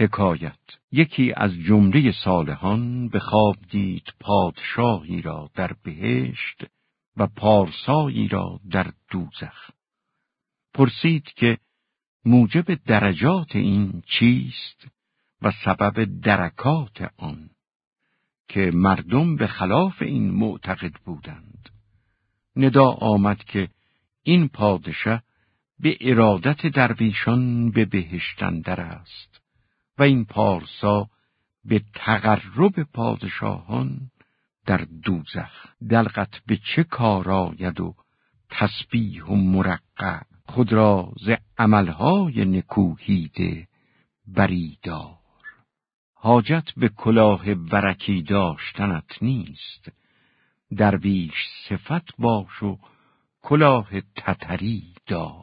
حکایت یکی از جمله صالحان به خواب دید پادشاهی را در بهشت و پارسایی را در دوزخ. پرسید که موجب درجات این چیست و سبب درکات آن که مردم به خلاف این معتقد بودند. ندا آمد که این پادشه به ارادت درویشان به بهشتن در است و این پارسا به تقرب پادشاهان در دوزخ دلقت به چه کار آید و تسبیح و مرقع خود را ز عملهای نکوهیده بریدار. حاجت به کلاه ورکی داشتنت نیست درویش صفت باش و کلاه تتری دار.